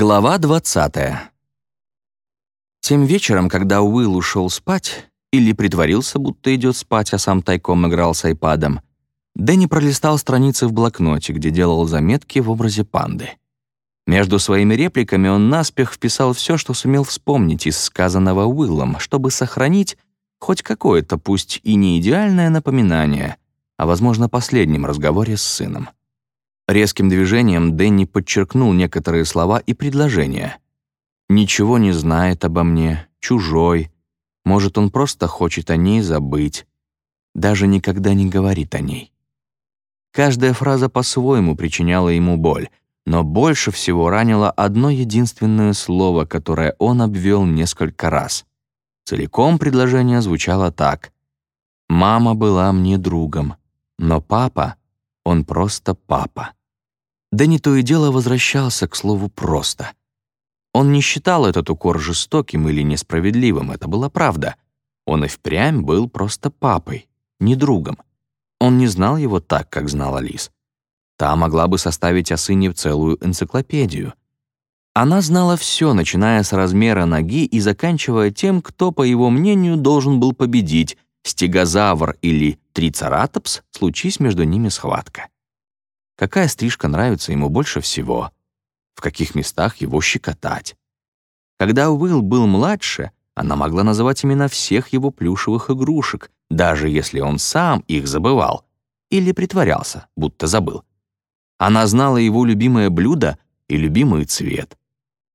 Глава 20. Тем вечером, когда Уилл ушел спать, или притворился, будто идет спать, а сам тайком играл с айпадом, Дэнни пролистал страницы в блокноте, где делал заметки в образе панды. Между своими репликами он наспех вписал все, что сумел вспомнить из сказанного Уиллом, чтобы сохранить хоть какое-то, пусть и не идеальное напоминание о, возможно, последнем разговоре с сыном. Резким движением Дэнни подчеркнул некоторые слова и предложения. «Ничего не знает обо мне, чужой. Может, он просто хочет о ней забыть. Даже никогда не говорит о ней». Каждая фраза по-своему причиняла ему боль, но больше всего ранило одно единственное слово, которое он обвел несколько раз. Целиком предложение звучало так. «Мама была мне другом, но папа, он просто папа». Не то и дело возвращался к слову «просто». Он не считал этот укор жестоким или несправедливым, это была правда. Он и впрямь был просто папой, не другом. Он не знал его так, как знала Лис. Та могла бы составить о сыне целую энциклопедию. Она знала все, начиная с размера ноги и заканчивая тем, кто, по его мнению, должен был победить, стегозавр или трицератопс, случись между ними схватка. Какая стрижка нравится ему больше всего? В каких местах его щекотать? Когда Уилл был младше, она могла называть имена всех его плюшевых игрушек, даже если он сам их забывал или притворялся, будто забыл. Она знала его любимое блюдо и любимый цвет.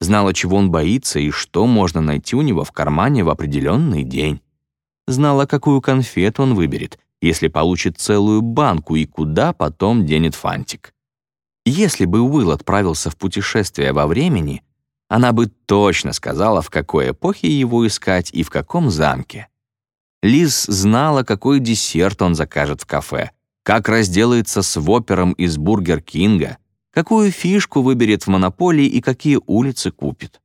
Знала, чего он боится и что можно найти у него в кармане в определенный день. Знала, какую конфету он выберет, если получит целую банку и куда потом денет фантик. Если бы Уилл отправился в путешествие во времени, она бы точно сказала, в какой эпохе его искать и в каком замке. Лиз знала, какой десерт он закажет в кафе, как разделается с Вопером из Бургер Кинга, какую фишку выберет в монополии и какие улицы купит.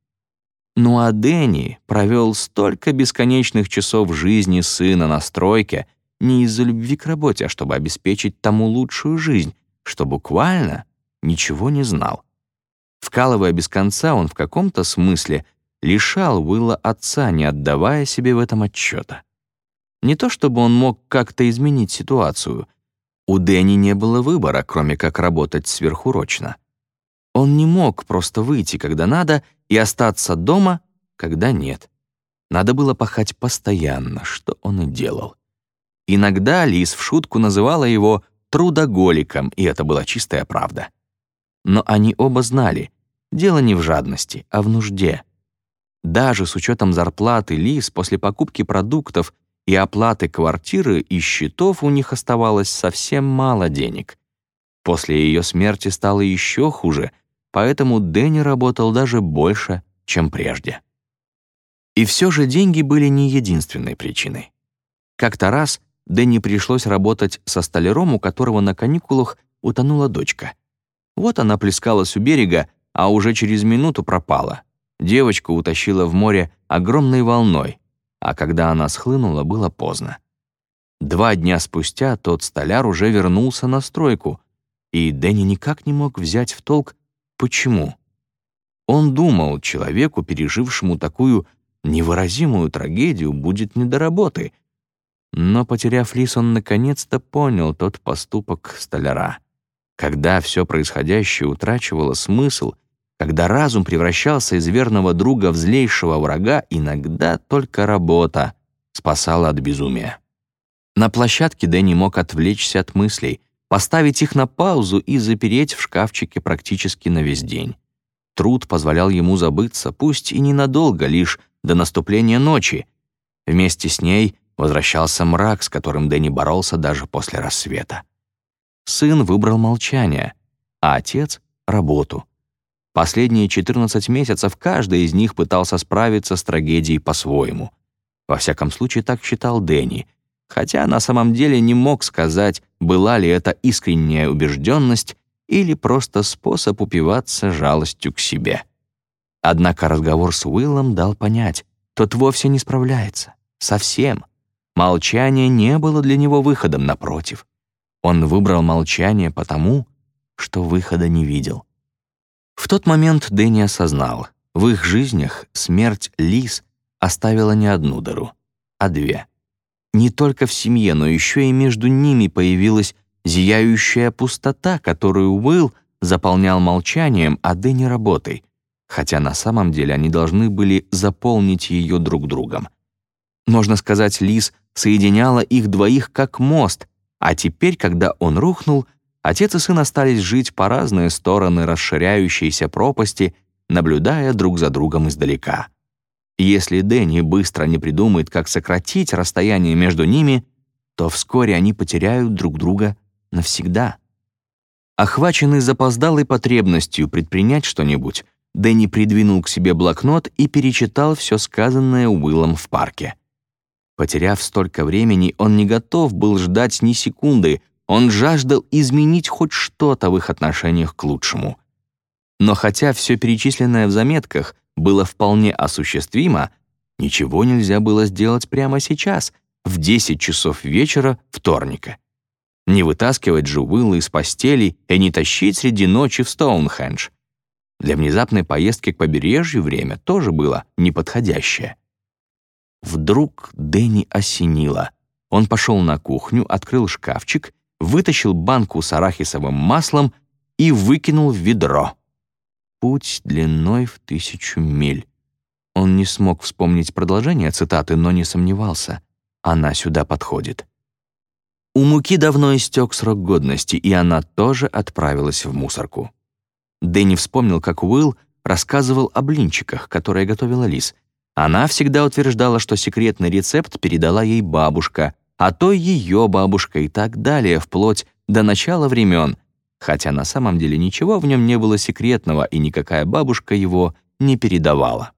Ну а Дэнни провел столько бесконечных часов жизни сына на стройке не из-за любви к работе, а чтобы обеспечить тому лучшую жизнь, что буквально ничего не знал. Вкалывая без конца, он в каком-то смысле лишал Уилла отца, не отдавая себе в этом отчета. Не то чтобы он мог как-то изменить ситуацию — у Дэнни не было выбора, кроме как работать сверхурочно. Он не мог просто выйти, когда надо, и остаться дома, когда нет. Надо было пахать постоянно, что он и делал. Иногда Лиз в шутку называла его трудоголиком, и это была чистая правда. Но они оба знали, дело не в жадности, а в нужде. Даже с учетом зарплаты Лиз после покупки продуктов и оплаты квартиры и счетов у них оставалось совсем мало денег. После ее смерти стало еще хуже, поэтому Дэнни работал даже больше, чем прежде. И все же деньги были не единственной причиной. Как-то раз Дэнни пришлось работать со столяром, у которого на каникулах утонула дочка. Вот она плескалась у берега, а уже через минуту пропала. Девочка утащила в море огромной волной, а когда она схлынула, было поздно. Два дня спустя тот столяр уже вернулся на стройку, и Дэнни никак не мог взять в толк, почему. Он думал, человеку, пережившему такую невыразимую трагедию, будет не до работы. Но, потеряв лис, он наконец-то понял тот поступок столяра. Когда все происходящее утрачивало смысл — когда разум превращался из верного друга в злейшего врага, иногда только работа спасала от безумия. На площадке Дэнни мог отвлечься от мыслей, поставить их на паузу и запереть в шкафчике практически на весь день. Труд позволял ему забыться, пусть и ненадолго, лишь до наступления ночи. Вместе с ней возвращался мрак, с которым Дэнни боролся даже после рассвета. Сын выбрал молчание, а отец — работу. Последние 14 месяцев каждый из них пытался справиться с трагедией по-своему. Во всяком случае, так считал Дэнни, хотя на самом деле не мог сказать, была ли это искренняя убежденность или просто способ упиваться жалостью к себе. Однако разговор с Уиллом дал понять, тот вовсе не справляется. Совсем. Молчание не было для него выходом, напротив. Он выбрал молчание потому, что выхода не видел. В тот момент Дэнни осознал, в их жизнях смерть Лис оставила не одну дыру, а две. Не только в семье, но еще и между ними появилась зияющая пустота, которую Уилл заполнял молчанием, а Дэнни — работой, хотя на самом деле они должны были заполнить ее друг другом. Можно сказать, Лис соединяла их двоих как мост, а теперь, когда он рухнул, отец и сын остались жить по разные стороны расширяющейся пропасти, наблюдая друг за другом издалека. Если Дэнни быстро не придумает, как сократить расстояние между ними, то вскоре они потеряют друг друга навсегда. Охваченный запоздалой потребностью предпринять что-нибудь, Дэнни придвинул к себе блокнот и перечитал все сказанное Уиллом в парке. Потеряв столько времени, он не готов был ждать ни секунды, он жаждал изменить хоть что-то в их отношениях к лучшему. Но хотя все перечисленное в заметках было вполне осуществимо, ничего нельзя было сделать прямо сейчас, в 10 часов вечера вторника. Не вытаскивать же Уилла из постели и не тащить среди ночи в Стоунхендж. Для внезапной поездки к побережью время тоже было неподходящее. Вдруг Дэнни осенило. Он пошел на кухню, открыл шкафчик, вытащил банку с арахисовым маслом и выкинул в ведро. Путь длиной в тысячу миль. Он не смог вспомнить продолжение цитаты, но не сомневался. Она сюда подходит. У муки давно истек срок годности, и она тоже отправилась в мусорку. Дэнни вспомнил, как Уилл рассказывал о блинчиках, которые готовила Лиз. Она всегда утверждала, что секретный рецепт передала ей бабушка, а то ее бабушка и так далее, вплоть до начала времен — хотя на самом деле ничего в нем не было секретного, и никакая бабушка его не передавала.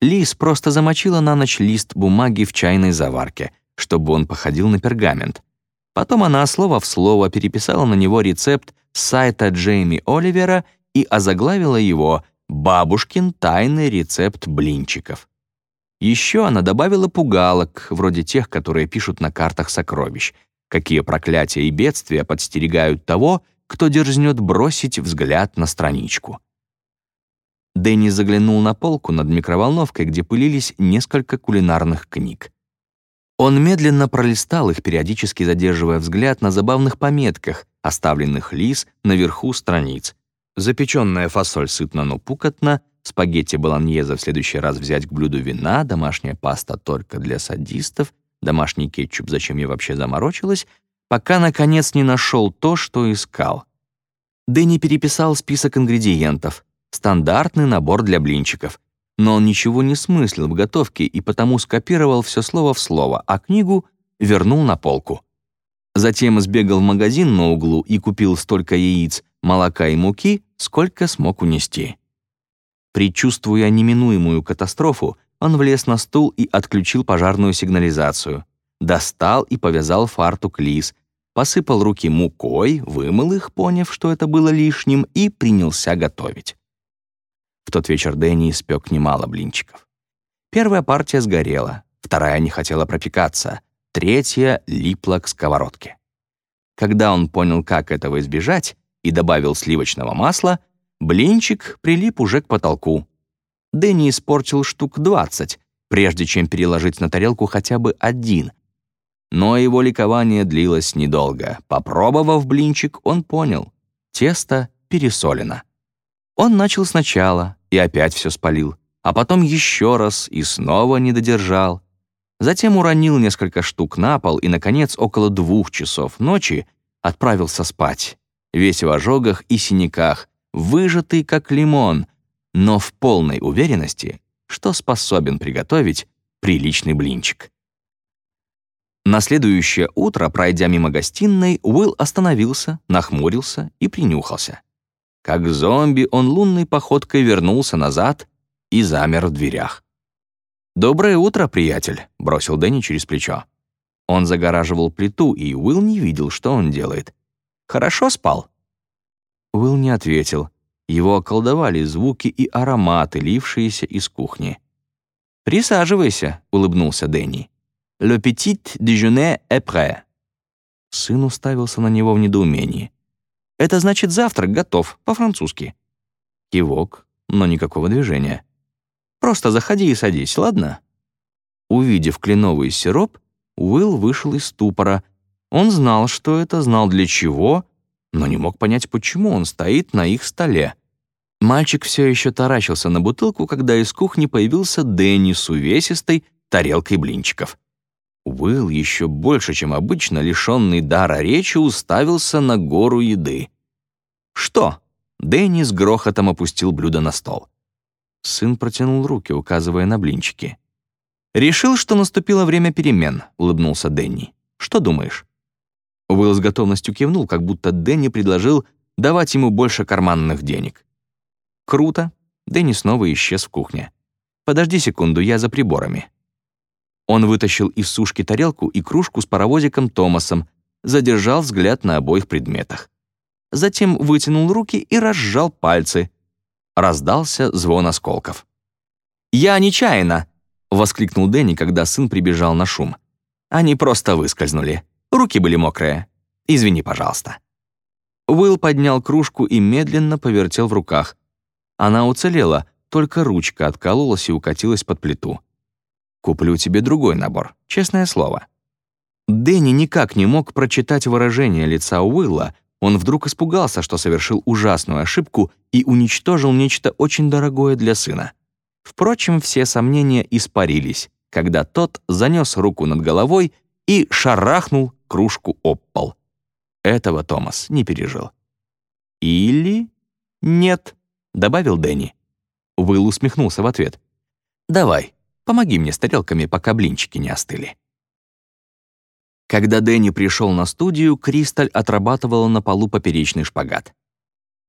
Лис просто замочила на ночь лист бумаги в чайной заварке, чтобы он походил на пергамент. Потом она слово в слово переписала на него рецепт с сайта Джейми Оливера и озаглавила его «Бабушкин тайный рецепт блинчиков». Еще она добавила пугалок, вроде тех, которые пишут на картах сокровищ, какие проклятия и бедствия подстерегают того, кто дерзнет бросить взгляд на страничку. Дэнни заглянул на полку над микроволновкой, где пылились несколько кулинарных книг. Он медленно пролистал их, периодически задерживая взгляд на забавных пометках, оставленных лис наверху страниц. Запеченная фасоль сытно, но пукотно, спагетти болоньезе в следующий раз взять к блюду вина, домашняя паста только для садистов, домашний кетчуп, зачем я вообще заморочилась, пока, наконец, не нашел то, что искал. Дэнни переписал список ингредиентов, стандартный набор для блинчиков, но он ничего не смыслил в готовке и потому скопировал все слово в слово, а книгу вернул на полку. Затем сбегал в магазин на углу и купил столько яиц, молока и муки, сколько смог унести. Предчувствуя неминуемую катастрофу, он влез на стул и отключил пожарную сигнализацию достал и повязал фартук лис, посыпал руки мукой, вымыл их, поняв, что это было лишним, и принялся готовить. В тот вечер Дэнни испек немало блинчиков. Первая партия сгорела, вторая не хотела пропекаться, третья липла к сковородке. Когда он понял, как этого избежать, и добавил сливочного масла, блинчик прилип уже к потолку. Дэнни испортил штук 20, прежде чем переложить на тарелку хотя бы один, но его ликование длилось недолго. Попробовав блинчик, он понял — тесто пересолено. Он начал сначала и опять все спалил, а потом еще раз и снова не додержал. Затем уронил несколько штук на пол и, наконец, около двух часов ночи отправился спать, весь в ожогах и синяках, выжатый как лимон, но в полной уверенности, что способен приготовить приличный блинчик. На следующее утро, пройдя мимо гостиной, Уилл остановился, нахмурился и принюхался. Как зомби он лунной походкой вернулся назад и замер в дверях. «Доброе утро, приятель», — бросил Дэнни через плечо. Он загораживал плиту, и Уилл не видел, что он делает. «Хорошо спал?» Уилл не ответил. Его околдовали звуки и ароматы, лившиеся из кухни. «Присаживайся», — улыбнулся Дэнни. «Le petit déjeuner est prêt». Сын уставился на него в недоумении. «Это значит завтрак готов, по-французски». Кивок, но никакого движения. «Просто заходи и садись, ладно?» Увидев кленовый сироп, Уилл вышел из ступора. Он знал, что это, знал для чего, но не мог понять, почему он стоит на их столе. Мальчик все еще таращился на бутылку, когда из кухни появился Дэнни с увесистой тарелкой блинчиков. Уилл еще больше, чем обычно, лишенный дара речи, уставился на гору еды. «Что?» — Дэнни с грохотом опустил блюдо на стол. Сын протянул руки, указывая на блинчики. «Решил, что наступило время перемен», — улыбнулся Дэнни. «Что думаешь?» Уилл с готовностью кивнул, как будто Дэнни предложил давать ему больше карманных денег. «Круто!» Дэнни снова исчез в кухне. «Подожди секунду, я за приборами». Он вытащил из сушки тарелку и кружку с паровозиком Томасом, задержал взгляд на обоих предметах. Затем вытянул руки и разжал пальцы. Раздался звон осколков. «Я нечаянно!» — воскликнул Дэнни, когда сын прибежал на шум. «Они просто выскользнули. Руки были мокрые. Извини, пожалуйста». Уилл поднял кружку и медленно повертел в руках. Она уцелела, только ручка откололась и укатилась под плиту. «Куплю тебе другой набор, честное слово». Дэнни никак не мог прочитать выражение лица Уилла, он вдруг испугался, что совершил ужасную ошибку и уничтожил нечто очень дорогое для сына. Впрочем, все сомнения испарились, когда тот занес руку над головой и шарахнул кружку об пол. Этого Томас не пережил. «Или нет», — добавил Дэнни. Уилл усмехнулся в ответ. «Давай, помоги мне с тарелками, пока блинчики не остыли». Когда Дэнни пришел на студию, Кристаль отрабатывала на полу поперечный шпагат.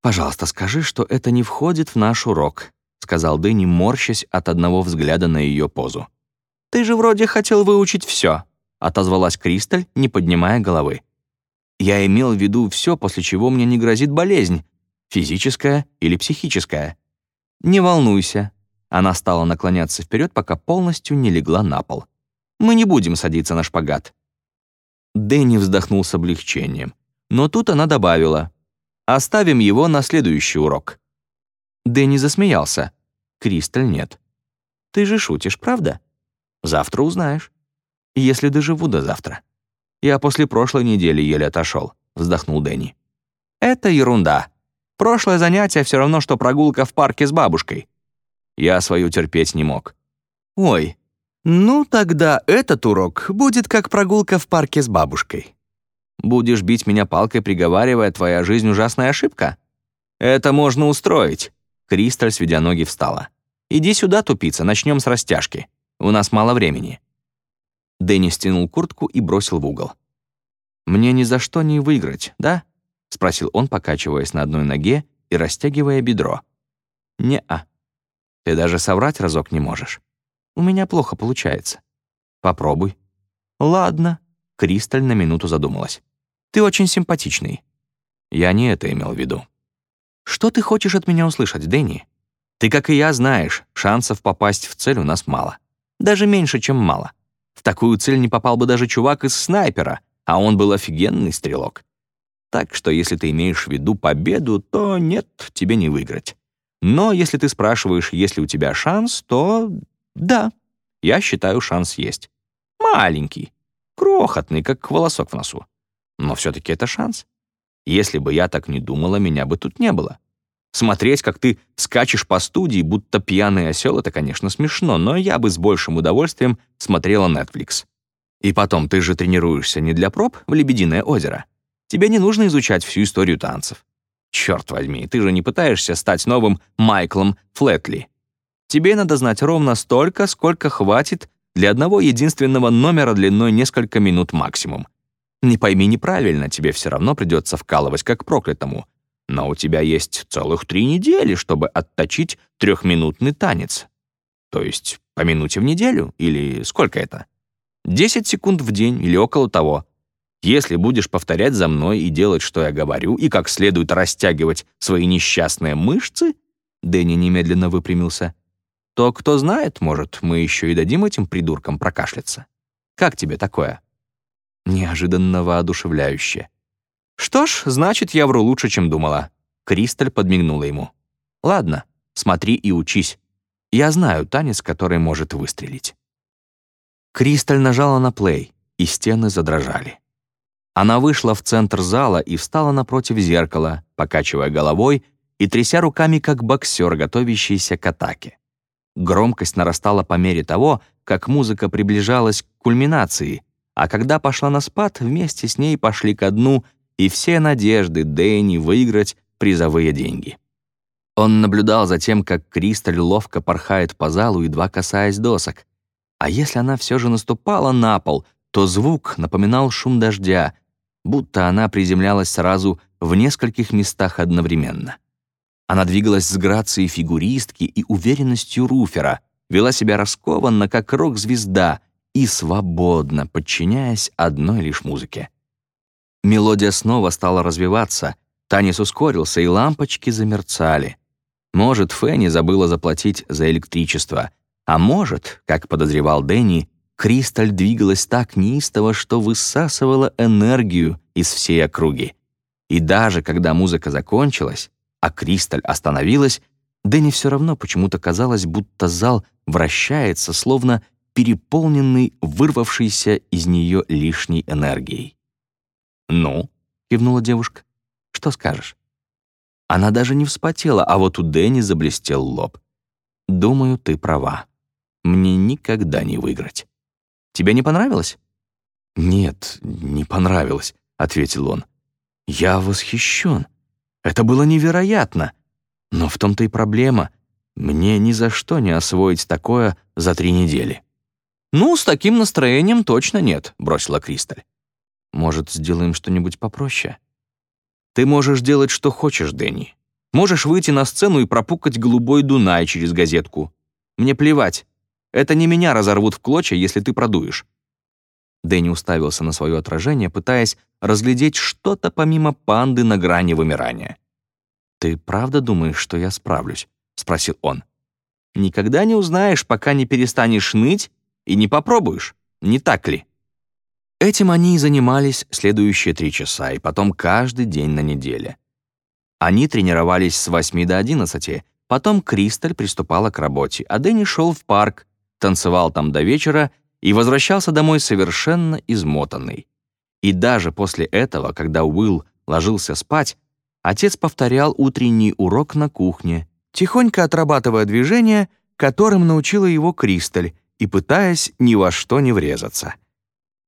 «Пожалуйста, скажи, что это не входит в наш урок», сказал Дэнни, морщась от одного взгляда на ее позу. «Ты же вроде хотел выучить все», отозвалась Кристаль, не поднимая головы. «Я имел в виду все, после чего мне не грозит болезнь, физическая или психическая. Не волнуйся». Она стала наклоняться вперед, пока полностью не легла на пол. «Мы не будем садиться на шпагат. Дэнни вздохнул с облегчением. Но тут она добавила. «Оставим его на следующий урок». Дэнни засмеялся. Кристаль нет. «Ты же шутишь, правда? Завтра узнаешь. Если доживу до завтра». «Я после прошлой недели еле отошел», — вздохнул Дэнни. «Это ерунда. Прошлое занятие все равно, что прогулка в парке с бабушкой». Я свою терпеть не мог. «Ой, «Ну, тогда этот урок будет как прогулка в парке с бабушкой. Будешь бить меня палкой, приговаривая, твоя жизнь ужасная ошибка? Это можно устроить». Кристаль, сведя ноги, встала. «Иди сюда, тупица, начнем с растяжки. У нас мало времени». Дэнни стянул куртку и бросил в угол. «Мне ни за что не выиграть, да?» — спросил он, покачиваясь на одной ноге и растягивая бедро. «Не-а. Ты даже соврать разок не можешь». У меня плохо получается. Попробуй. Ладно. Кристаль на минуту задумалась. Ты очень симпатичный. Я не это имел в виду. Что ты хочешь от меня услышать, Дэнни? Ты, как и я, знаешь, шансов попасть в цель у нас мало. Даже меньше, чем мало. В такую цель не попал бы даже чувак из снайпера, а он был офигенный стрелок. Так что если ты имеешь в виду победу, то нет, тебе не выиграть. Но если ты спрашиваешь, есть ли у тебя шанс, то да, я считаю, шанс есть. Маленький, крохотный, как волосок в носу. Но все-таки это шанс. Если бы я так не думала, меня бы тут не было. Смотреть, как ты скачешь по студии, будто пьяный осел, это, конечно, смешно, но я бы с большим удовольствием смотрела Netflix. И потом, ты же тренируешься не для проб в Лебединое озеро. Тебе не нужно изучать всю историю танцев. Черт возьми, ты же не пытаешься стать новым Майклом Флетли. Тебе надо знать ровно столько, сколько хватит для одного единственного номера длиной несколько минут максимум. Не пойми неправильно, тебе все равно придется вкалывать как проклятому. Но у тебя есть целых три недели, чтобы отточить трехминутный танец. То есть по минуте в неделю, или сколько это? 10 секунд в день или около того. Если будешь повторять за мной и делать, что я говорю, и как следует растягивать свои несчастные мышцы, Дэнни немедленно выпрямился, то, кто знает, может, мы еще и дадим этим придуркам прокашляться. Как тебе такое?» Неожиданно воодушевляюще. «Что ж, значит, я вру лучше, чем думала». Кристаль подмигнула ему. Ладно, смотри и учись. Я знаю танец, который может выстрелить. Кристаль нажала на плей, и стены задрожали. Она вышла в центр зала и встала напротив зеркала, покачивая головой и тряся руками, как боксер, готовящийся к атаке. Громкость нарастала по мере того, как музыка приближалась к кульминации, а когда пошла на спад, вместе с ней пошли ко дну и все надежды Дэнни выиграть призовые деньги. Он наблюдал за тем, как Кристаль ловко порхает по залу, едва касаясь досок. А если она все же наступала на пол, то звук напоминал шум дождя, будто она приземлялась сразу в нескольких местах одновременно. Она двигалась с грацией фигуристки и уверенностью руфера, вела себя раскованно, как рок-звезда, и свободно, подчиняясь одной лишь музыке. Мелодия снова стала развиваться, танец ускорился, и лампочки замерцали. Может, Фенни забыла заплатить за электричество, а может, как подозревал Дэнни, Кристаль двигалась так неистово, что высасывала энергию из всей округи. И даже когда музыка закончилась, а Кристаль остановилась, Дэнни все равно почему-то казалось, будто зал вращается, словно переполненный вырвавшейся из нее лишней энергией. «Ну?» — кивнула девушка. «Что скажешь?» Она даже не вспотела, а вот у Дэнни заблестел лоб. «Думаю, ты права. Мне никогда не выиграть. Тебе не понравилось?» «Нет, не понравилось», — ответил он. «Я восхищен. Это было невероятно. Но в том-то и проблема. Мне ни за что не освоить такое за три недели». «Ну, с таким настроением точно нет», — бросила Кристаль. «Может, сделаем что-нибудь попроще?» «Ты можешь делать, что хочешь, Дэнни. Можешь выйти на сцену и пропукать голубой Дунай через газетку. Мне плевать. Это не меня разорвут в клочья, если ты продуешь». Дэнни уставился на свое отражение, пытаясь разглядеть что-то помимо панды на грани вымирания. «Ты правда думаешь, что я справлюсь?» — спросил он. «Никогда не узнаешь, пока не перестанешь ныть и не попробуешь, не так ли?» Этим они и занимались следующие три часа, и потом каждый день на неделе. Они тренировались с 8 до 11, потом Кристаль приступала к работе, а Дэнни шел в парк, танцевал там до вечера и возвращался домой совершенно измотанный. И даже после этого, когда Уилл ложился спать, отец повторял утренний урок на кухне, тихонько отрабатывая движения, которым научила его Кристаль, и пытаясь ни во что не врезаться.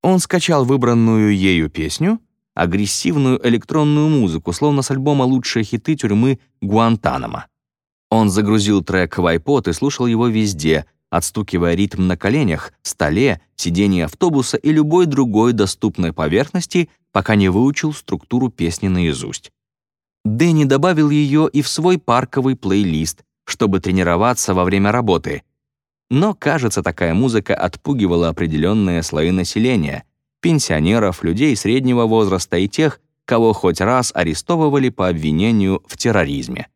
Он скачал выбранную ею песню, агрессивную электронную музыку, словно с альбома «Лучшие хиты тюрьмы Гуантанамо». Он загрузил трек в iPod и слушал его везде, отстукивая ритм на коленях, столе, сиденье автобуса и любой другой доступной поверхности, пока не выучил структуру песни наизусть. Дэнни добавил ее и в свой парковый плейлист, чтобы тренироваться во время работы. Но, кажется, такая музыка отпугивала определенные слои населения — пенсионеров, людей среднего возраста и тех, кого хоть раз арестовывали по обвинению в терроризме,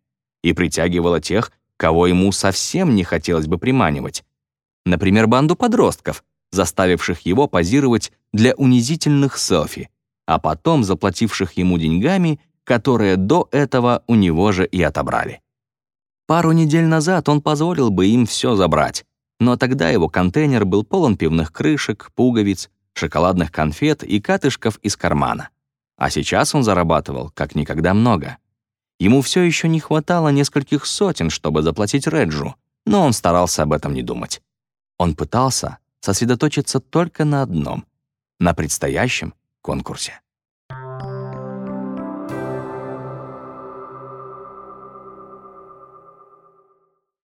и притягивала тех, кого ему совсем не хотелось бы приманивать. Например, банду подростков, заставивших его позировать для унизительных селфи, а потом заплативших ему деньгами, которые до этого у него же и отобрали. Пару недель назад он позволил бы им все забрать, но тогда его контейнер был полон пивных крышек, пуговиц, шоколадных конфет и катышков из кармана. А сейчас он зарабатывал как никогда много. Ему все еще не хватало нескольких сотен, чтобы заплатить Реджу, но он старался об этом не думать. Он пытался сосредоточиться только на одном — на предстоящем конкурсе.